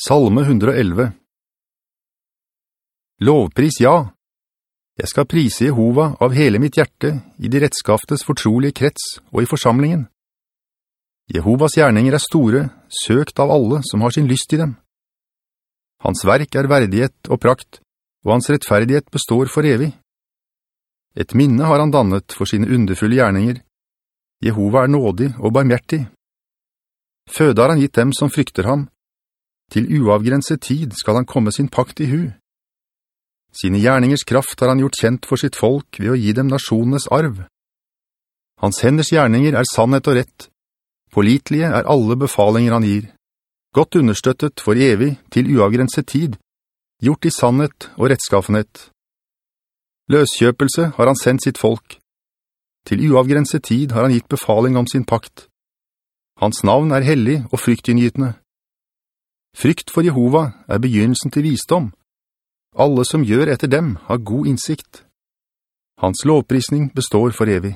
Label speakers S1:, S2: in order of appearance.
S1: Salme 111 Lovpris ja. Jeg skal prise Jehova av hele mitt hjerte i de rettskaftes fortrolige krets og i forsamlingen. Jehovas gjerninger er store, søkt av alle som har sin lyst i dem. Hans verk er verdighet og prakt, og hans rettferdighet består for evig. Et minne har han dannet for sine underfulle gjerninger. Jehova er nådig og barmhjertig. Føde har han gitt dem som frykter ham, til uavgrenset tid skal han komme sin pakt i hu. Sine gjerningers kraft har han gjort kjent for sitt folk ved å gi dem nasjonenes arv. Hans henders gjerninger er sannhet og rett. Politlige er alle befalinger han gir. Godt understøttet for evig til uavgrenset tid, gjort i sannhet og rettskaffenhet. Løskjøpelse har han sendt sitt folk. Til uavgrenset tid har han gitt befaling om sin pakt. Hans navn er hellig og fryktinngytende. Frykt for Jehova er begynnelsen til visdom. Alle som gjør etter dem har god innsikt. Hans lovprisning består for evig.